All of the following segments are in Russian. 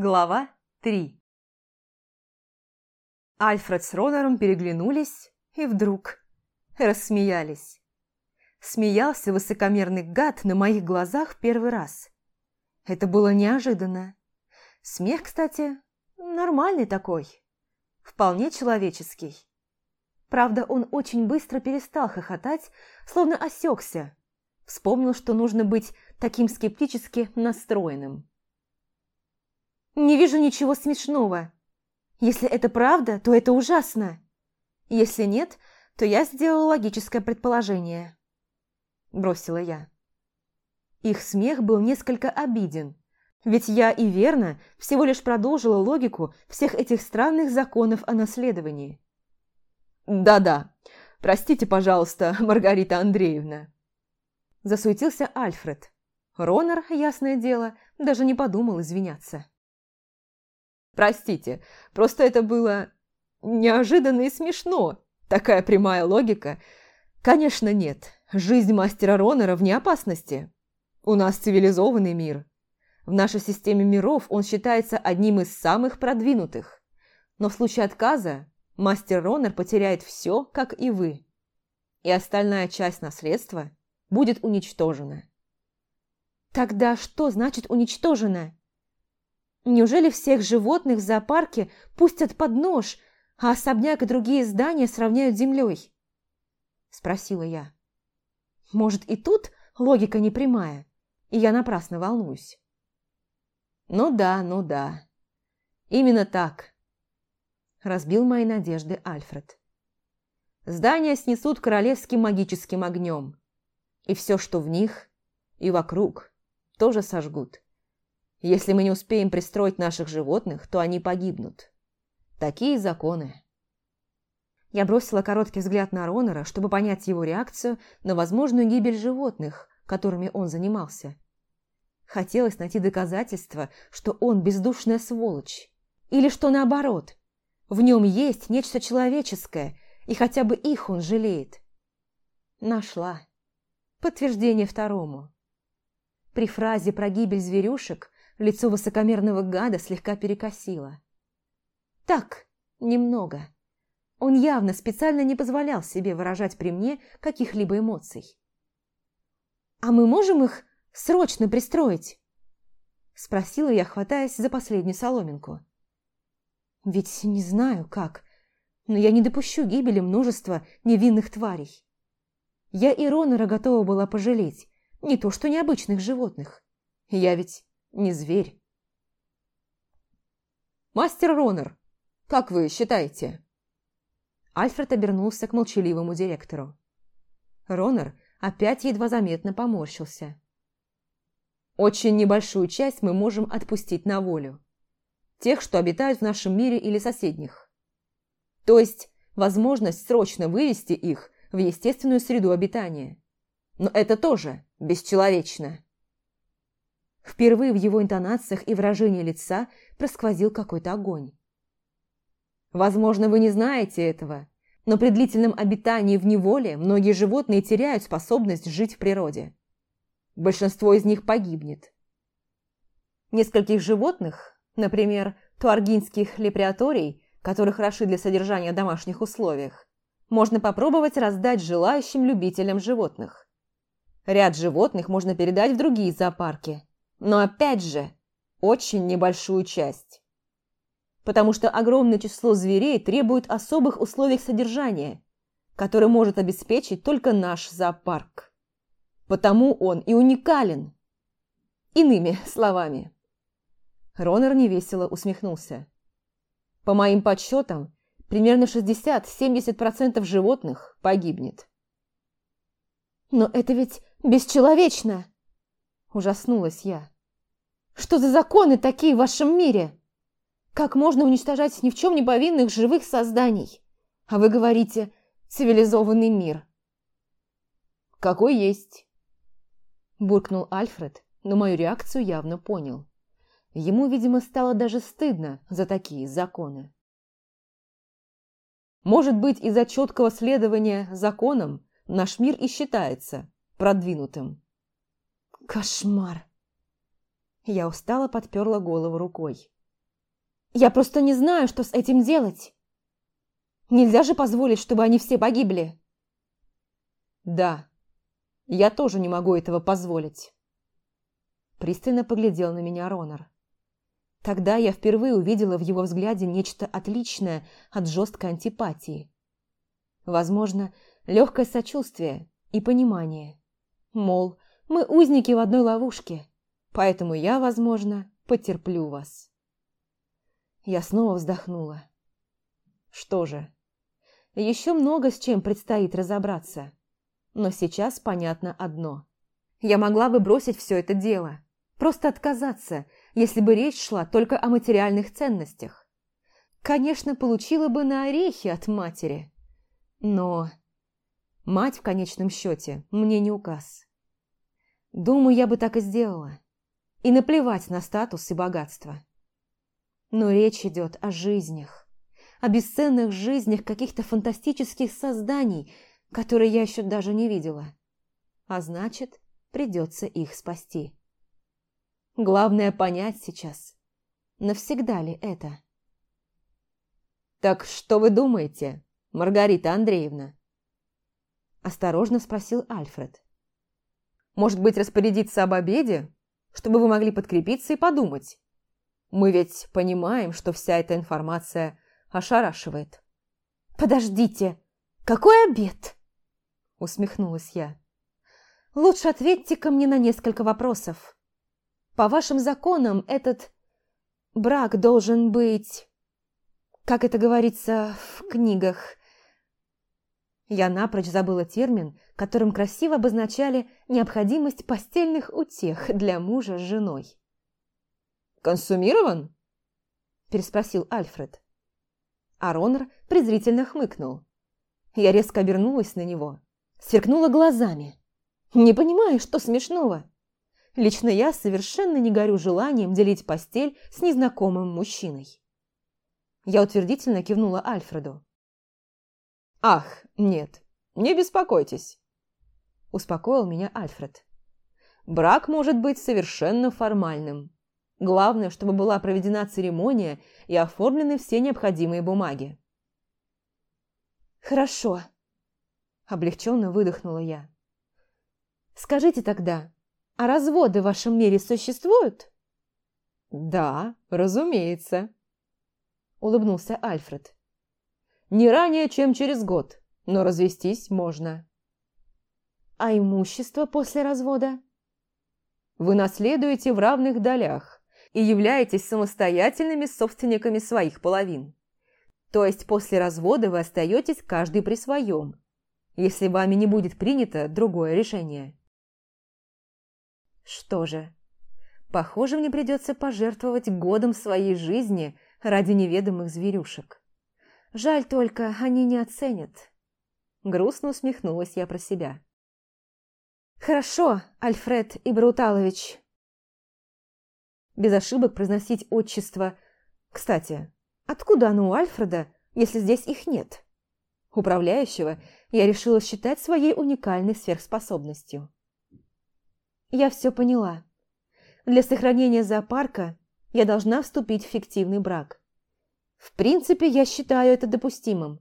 Глава 3 Альфред с Ронором переглянулись и вдруг рассмеялись. Смеялся высокомерный гад на моих глазах первый раз. Это было неожиданно. Смех, кстати, нормальный такой. Вполне человеческий. Правда, он очень быстро перестал хохотать, словно осекся. Вспомнил, что нужно быть таким скептически настроенным. Не вижу ничего смешного. Если это правда, то это ужасно. Если нет, то я сделала логическое предположение. Бросила я. Их смех был несколько обиден, ведь я и верно всего лишь продолжила логику всех этих странных законов о наследовании. «Да-да, простите, пожалуйста, Маргарита Андреевна», – засуетился Альфред. Ронар, ясное дело, даже не подумал извиняться. Простите, просто это было неожиданно и смешно. Такая прямая логика. Конечно, нет. Жизнь мастера Ронера вне опасности. У нас цивилизованный мир. В нашей системе миров он считается одним из самых продвинутых. Но в случае отказа мастер Ронер потеряет все, как и вы. И остальная часть наследства будет уничтожена. Тогда что значит уничтожена? Неужели всех животных в зоопарке пустят под нож, а особняк и другие здания сравняют с землей? Спросила я. Может, и тут логика непрямая, и я напрасно волнуюсь. Ну да, ну да. Именно так. Разбил мои надежды Альфред. Здания снесут королевским магическим огнем. И все, что в них, и вокруг, тоже сожгут. Если мы не успеем пристроить наших животных, то они погибнут. Такие законы. Я бросила короткий взгляд на Ронора, чтобы понять его реакцию на возможную гибель животных, которыми он занимался. Хотелось найти доказательства, что он бездушная сволочь. Или что наоборот, в нем есть нечто человеческое, и хотя бы их он жалеет. Нашла. Подтверждение второму. При фразе про гибель зверюшек Лицо высокомерного гада слегка перекосило. Так, немного. Он явно специально не позволял себе выражать при мне каких-либо эмоций. «А мы можем их срочно пристроить?» Спросила я, хватаясь за последнюю соломинку. «Ведь не знаю, как, но я не допущу гибели множества невинных тварей. Я и Ронора готова была пожалеть, не то что необычных животных. Я ведь не зверь. «Мастер Ронер, как вы считаете?» Альфред обернулся к молчаливому директору. Ронер опять едва заметно поморщился. «Очень небольшую часть мы можем отпустить на волю. Тех, что обитают в нашем мире или соседних. То есть возможность срочно вывести их в естественную среду обитания. Но это тоже бесчеловечно». Впервые в его интонациях и выражении лица просквозил какой-то огонь. Возможно, вы не знаете этого, но при длительном обитании в неволе многие животные теряют способность жить в природе. Большинство из них погибнет. Нескольких животных, например, туаргинских леприаторий, которые хороши для содержания в домашних условиях, можно попробовать раздать желающим любителям животных. Ряд животных можно передать в другие зоопарки, но опять же очень небольшую часть. Потому что огромное число зверей требует особых условий содержания, которые может обеспечить только наш зоопарк. Потому он и уникален. Иными словами. Ронер невесело усмехнулся. По моим подсчетам, примерно 60-70% животных погибнет. Но это ведь бесчеловечно! Ужаснулась я. Что за законы такие в вашем мире? Как можно уничтожать ни в чем не повинных живых созданий? А вы говорите «цивилизованный мир». «Какой есть?» Буркнул Альфред, но мою реакцию явно понял. Ему, видимо, стало даже стыдно за такие законы. Может быть, из-за четкого следования законам наш мир и считается продвинутым. Кошмар. Я устало подперла голову рукой. Я просто не знаю, что с этим делать. Нельзя же позволить, чтобы они все погибли. Да, я тоже не могу этого позволить. Пристально поглядел на меня Ронар. Тогда я впервые увидела в его взгляде нечто отличное от жесткой антипатии. Возможно, легкое сочувствие и понимание. Мол, мы узники в одной ловушке, поэтому я, возможно, потерплю вас. Я снова вздохнула. Что же, еще много с чем предстоит разобраться. Но сейчас понятно одно. Я могла бы бросить все это дело, просто отказаться, если бы речь шла только о материальных ценностях. Конечно, получила бы на орехи от матери. Но мать в конечном счете мне не указ. Думаю, я бы так и сделала. И наплевать на статус и богатство. Но речь идет о жизнях. О бесценных жизнях каких-то фантастических созданий, которые я еще даже не видела. А значит, придется их спасти. Главное понять сейчас, навсегда ли это. «Так что вы думаете, Маргарита Андреевна?» Осторожно спросил Альфред. Может быть, распорядиться об обеде, чтобы вы могли подкрепиться и подумать? Мы ведь понимаем, что вся эта информация ошарашивает». «Подождите, какой обед?» – усмехнулась я. «Лучше ответьте-ка мне на несколько вопросов. По вашим законам этот брак должен быть, как это говорится в книгах, я напрочь забыла термин, которым красиво обозначали необходимость постельных утех для мужа с женой. «Консумирован?» – переспросил Альфред. Аронер презрительно хмыкнул. Я резко обернулась на него, сверкнула глазами. «Не понимаю, что смешного?» Лично я совершенно не горю желанием делить постель с незнакомым мужчиной. Я утвердительно кивнула Альфреду. «Ах, нет, не беспокойтесь», – успокоил меня Альфред. «Брак может быть совершенно формальным. Главное, чтобы была проведена церемония и оформлены все необходимые бумаги». «Хорошо», – облегченно выдохнула я. «Скажите тогда, а разводы в вашем мире существуют?» «Да, разумеется», – улыбнулся Альфред. Не ранее, чем через год, но развестись можно. А имущество после развода? Вы наследуете в равных долях и являетесь самостоятельными собственниками своих половин. То есть после развода вы остаетесь каждый при своем, если вами не будет принято другое решение. Что же, похоже, мне придется пожертвовать годом своей жизни ради неведомых зверюшек. Жаль только, они не оценят. Грустно усмехнулась я про себя. Хорошо, Альфред Ибруталович. Без ошибок произносить отчество. Кстати, откуда оно у Альфреда, если здесь их нет? Управляющего я решила считать своей уникальной сверхспособностью. Я все поняла. Для сохранения зоопарка я должна вступить в фиктивный брак. В принципе, я считаю это допустимым.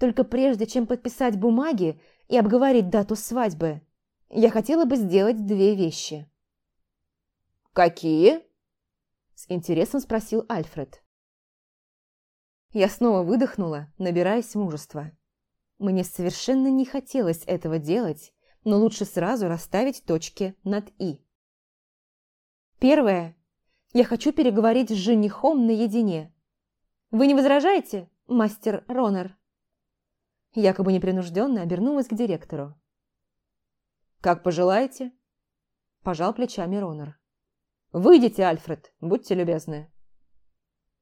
Только прежде, чем подписать бумаги и обговорить дату свадьбы, я хотела бы сделать две вещи. «Какие?» – с интересом спросил Альфред. Я снова выдохнула, набираясь мужества. Мне совершенно не хотелось этого делать, но лучше сразу расставить точки над «и». Первое. Я хочу переговорить с женихом наедине – вы не возражаете, мастер Ронер?» Якобы непринужденно обернулась к директору. «Как пожелаете?» Пожал плечами Ронер. «Выйдите, Альфред, будьте любезны».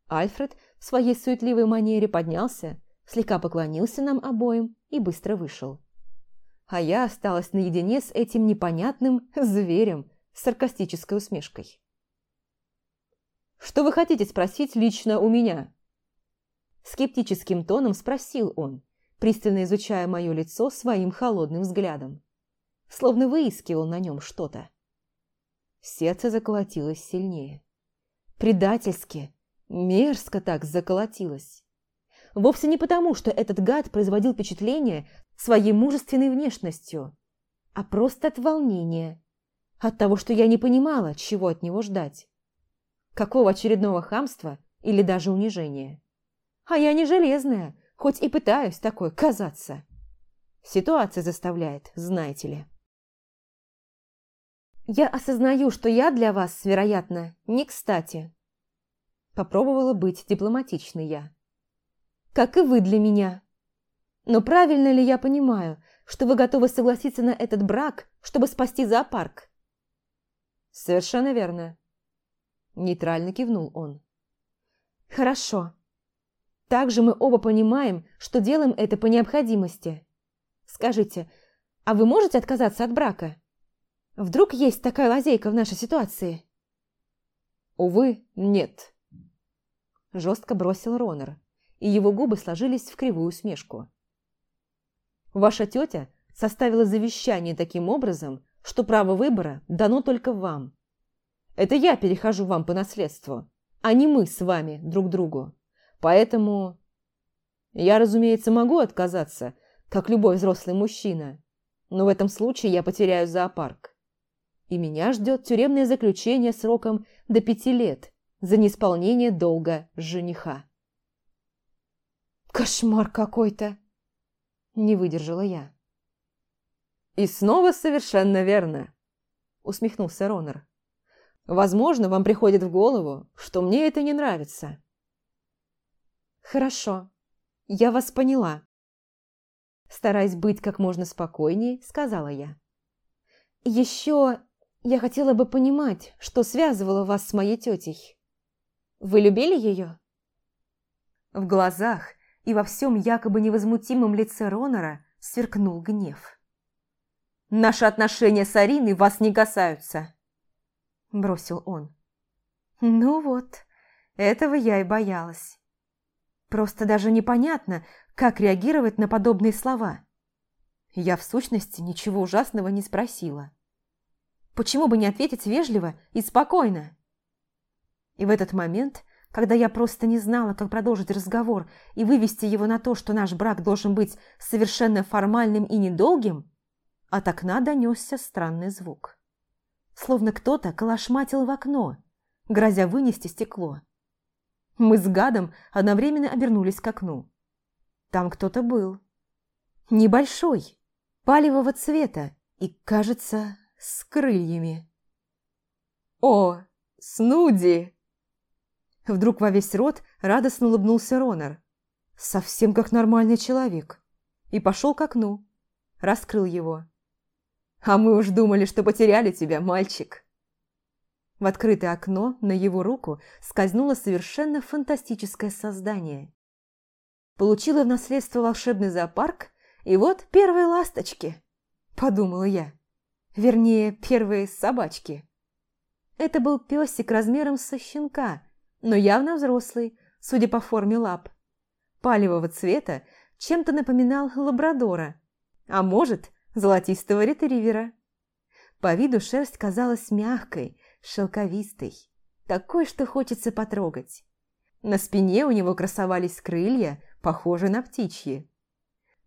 Альфред в своей суетливой манере поднялся, слегка поклонился нам обоим и быстро вышел. А я осталась наедине с этим непонятным зверем с саркастической усмешкой. «Что вы хотите спросить лично у меня?» Скептическим тоном спросил он, пристально изучая мое лицо своим холодным взглядом. Словно выискивал на нем что-то. Сердце заколотилось сильнее. Предательски, мерзко так заколотилось. Вовсе не потому, что этот гад производил впечатление своей мужественной внешностью, а просто от волнения, от того, что я не понимала, чего от него ждать. Какого очередного хамства или даже унижения. А я не железная, хоть и пытаюсь такой казаться. Ситуация заставляет, знаете ли. Я осознаю, что я для вас, вероятно, не кстати. Попробовала быть дипломатичной я. Как и вы для меня. Но правильно ли я понимаю, что вы готовы согласиться на этот брак, чтобы спасти зоопарк? Совершенно верно. Нейтрально кивнул он. Хорошо. Также мы оба понимаем, что делаем это по необходимости. Скажите, а вы можете отказаться от брака? Вдруг есть такая лазейка в нашей ситуации? Увы, нет. Жестко бросил Ронер, и его губы сложились в кривую усмешку. Ваша тетя составила завещание таким образом, что право выбора дано только вам. Это я перехожу вам по наследству, а не мы с вами друг другу. Поэтому я, разумеется, могу отказаться, как любой взрослый мужчина. Но в этом случае я потеряю зоопарк. И меня ждет тюремное заключение сроком до пяти лет за неисполнение долга жениха. «Кошмар какой-то!» – не выдержала я. «И снова совершенно верно!» – усмехнулся Ронар. «Возможно, вам приходит в голову, что мне это не нравится. «Хорошо, я вас поняла». Стараясь быть как можно спокойнее, сказала я. «Еще я хотела бы понимать, что связывало вас с моей тетей. Вы любили ее?» В глазах и во всем якобы невозмутимом лице Ронора сверкнул гнев. «Наши отношения с Ариной вас не касаются!» – бросил он. «Ну вот, этого я и боялась. Просто даже непонятно, как реагировать на подобные слова. Я в сущности ничего ужасного не спросила. Почему бы не ответить вежливо и спокойно? И в этот момент, когда я просто не знала, как продолжить разговор и вывести его на то, что наш брак должен быть совершенно формальным и недолгим, от окна донесся странный звук. Словно кто-то колошматил в окно, грозя вынести стекло. Мы с гадом одновременно обернулись к окну. Там кто-то был. Небольшой, палевого цвета и, кажется, с крыльями. «О, Снуди!» Вдруг во весь рот радостно улыбнулся Ронар. Совсем как нормальный человек. И пошел к окну. Раскрыл его. «А мы уж думали, что потеряли тебя, мальчик!» В открытое окно на его руку скользнуло совершенно фантастическое создание. Получила в наследство волшебный зоопарк, и вот первые ласточки, подумала я. Вернее, первые собачки. Это был песик размером со щенка, но явно взрослый, судя по форме лап. Палевого цвета чем-то напоминал лабрадора, а может, золотистого ретривера. По виду шерсть казалась мягкой, шелковистый. Такой, что хочется потрогать. На спине у него красовались крылья, похожие на птичьи.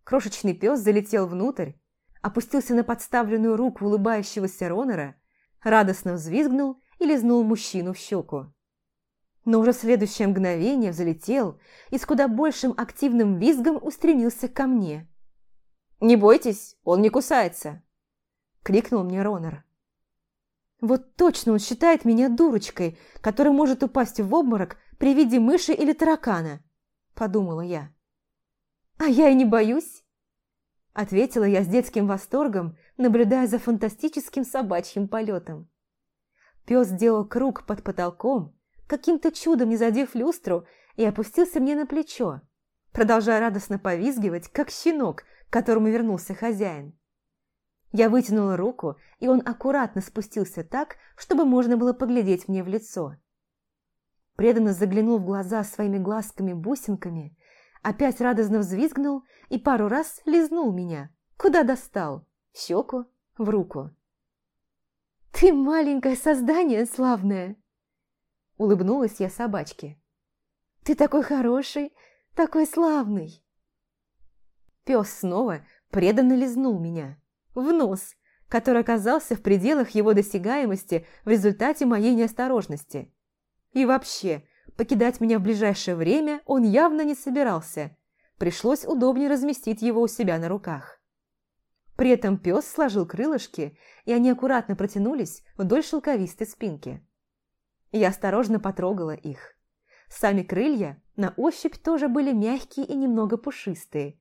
Крошечный пес залетел внутрь, опустился на подставленную руку улыбающегося Ронора, радостно взвизгнул и лизнул мужчину в щеку. Но уже в следующее мгновение взлетел и с куда большим активным визгом устремился ко мне. «Не бойтесь, он не кусается!» – крикнул мне Ронор. Вот точно он считает меня дурочкой, которая может упасть в обморок при виде мыши или таракана, подумала я. А я и не боюсь, ответила я с детским восторгом, наблюдая за фантастическим собачьим полетом. Пес сделал круг под потолком, каким-то чудом не задев люстру, и опустился мне на плечо, продолжая радостно повизгивать, как щенок, которому вернулся хозяин. Я вытянула руку, и он аккуратно спустился так, чтобы можно было поглядеть мне в лицо. Преданно заглянул в глаза своими глазками-бусинками, опять радостно взвизгнул и пару раз лизнул меня. Куда достал? В щеку, в руку. «Ты маленькое создание славное!» Улыбнулась я собачке. «Ты такой хороший, такой славный!» Пес снова преданно лизнул меня в нос, который оказался в пределах его досягаемости в результате моей неосторожности. И вообще, покидать меня в ближайшее время он явно не собирался. Пришлось удобнее разместить его у себя на руках. При этом пес сложил крылышки, и они аккуратно протянулись вдоль шелковистой спинки. Я осторожно потрогала их. Сами крылья на ощупь тоже были мягкие и немного пушистые.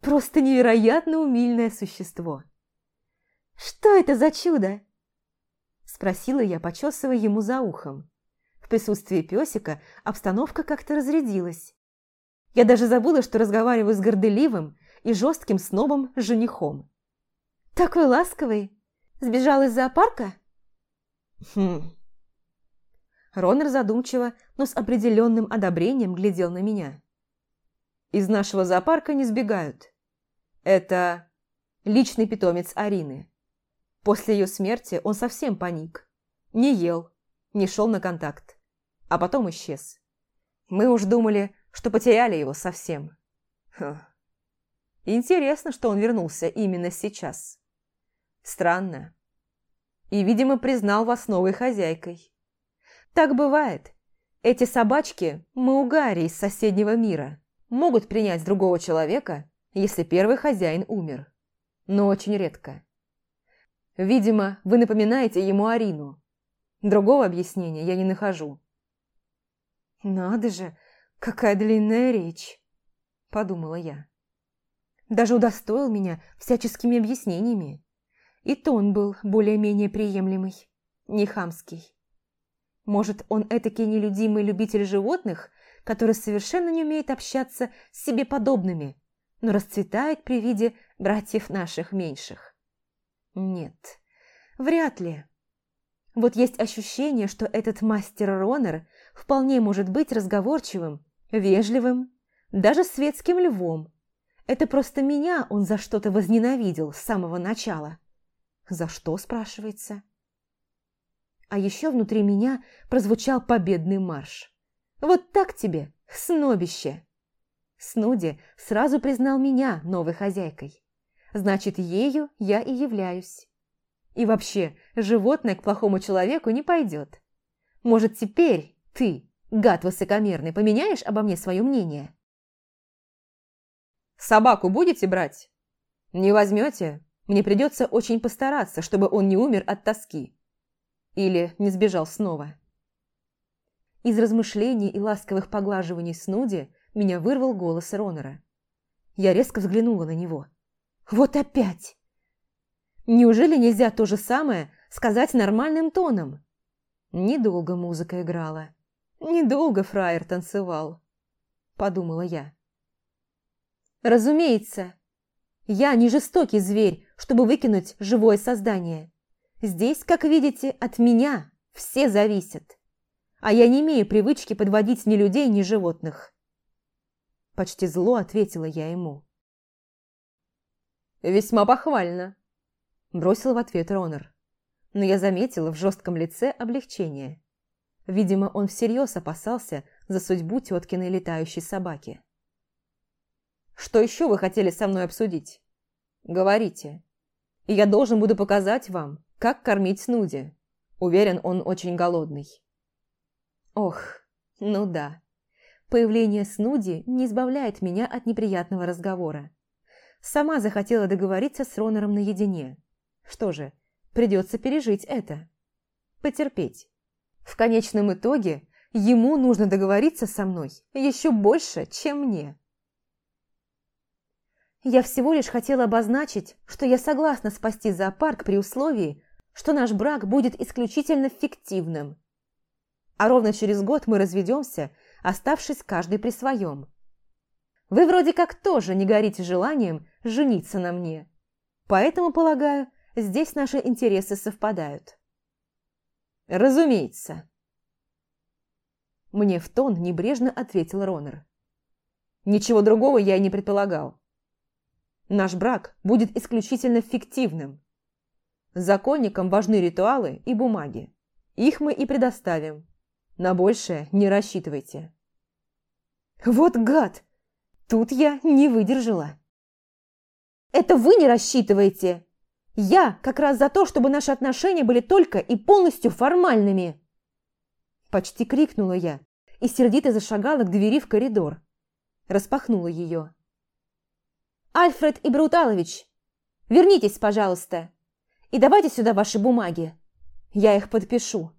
Просто невероятно умильное существо. «Что это за чудо?» Спросила я, почесывая ему за ухом. В присутствии песика обстановка как-то разрядилась. Я даже забыла, что разговариваю с горделивым и жестким снобом женихом. «Такой ласковый! Сбежал из зоопарка?» «Хм...» Ронер задумчиво, но с определенным одобрением глядел на меня. «Из нашего зоопарка не сбегают. Это личный питомец Арины. После ее смерти он совсем паник. Не ел, не шел на контакт. А потом исчез. Мы уж думали, что потеряли его совсем. Хм. Интересно, что он вернулся именно сейчас. Странно. И, видимо, признал вас новой хозяйкой. Так бывает. Эти собачки – маугари из соседнего мира. Могут принять другого человека, если первый хозяин умер. Но очень редко. Видимо, вы напоминаете ему Арину. Другого объяснения я не нахожу. Надо же, какая длинная речь, подумала я. Даже удостоил меня всяческими объяснениями. И тон был более-менее приемлемый, не хамский. Может, он этакий нелюдимый любитель животных, который совершенно не умеет общаться с себе подобными, но расцветает при виде братьев наших меньших. Нет. Вряд ли. Вот есть ощущение, что этот мастер Ронер вполне может быть разговорчивым, вежливым, даже светским львом. Это просто меня он за что-то возненавидел с самого начала. За что, спрашивается? А еще внутри меня прозвучал победный марш. Вот так тебе, снобище! Снуди сразу признал меня новой хозяйкой. Значит, ею я и являюсь. И вообще, животное к плохому человеку не пойдет. Может, теперь ты, гад высокомерный, поменяешь обо мне свое мнение? Собаку будете брать? Не возьмете? Мне придется очень постараться, чтобы он не умер от тоски. Или не сбежал снова. Из размышлений и ласковых поглаживаний Снуди меня вырвал голос Ронора. Я резко взглянула на него – вот опять! Неужели нельзя то же самое сказать нормальным тоном? Недолго музыка играла. Недолго фраер танцевал, подумала я. Разумеется, я не жестокий зверь, чтобы выкинуть живое создание. Здесь, как видите, от меня все зависят. А я не имею привычки подводить ни людей, ни животных. Почти зло ответила я ему. «Весьма похвально», – бросил в ответ Ронер. Но я заметила в жестком лице облегчение. Видимо, он всерьез опасался за судьбу теткиной летающей собаки. «Что еще вы хотели со мной обсудить?» «Говорите. И я должен буду показать вам, как кормить Снуди. Уверен, он очень голодный». «Ох, ну да». Появление Снуди не избавляет меня от неприятного разговора. Сама захотела договориться с Ронором наедине. Что же, придется пережить это. Потерпеть. В конечном итоге ему нужно договориться со мной еще больше, чем мне. Я всего лишь хотела обозначить, что я согласна спасти зоопарк при условии, что наш брак будет исключительно фиктивным. А ровно через год мы разведемся, оставшись каждый при своем. Вы вроде как тоже не горите желанием жениться на мне. Поэтому, полагаю, здесь наши интересы совпадают. Разумеется. Мне в тон небрежно ответил Ронер. Ничего другого я и не предполагал. Наш брак будет исключительно фиктивным. Законникам важны ритуалы и бумаги. Их мы и предоставим. На большее не рассчитывайте. Вот гад! Тут я не выдержала. Это вы не рассчитываете. Я как раз за то, чтобы наши отношения были только и полностью формальными. Почти крикнула я и сердито зашагала к двери в коридор. Распахнула ее. «Альфред и Бруталович, вернитесь, пожалуйста, и давайте сюда ваши бумаги. Я их подпишу».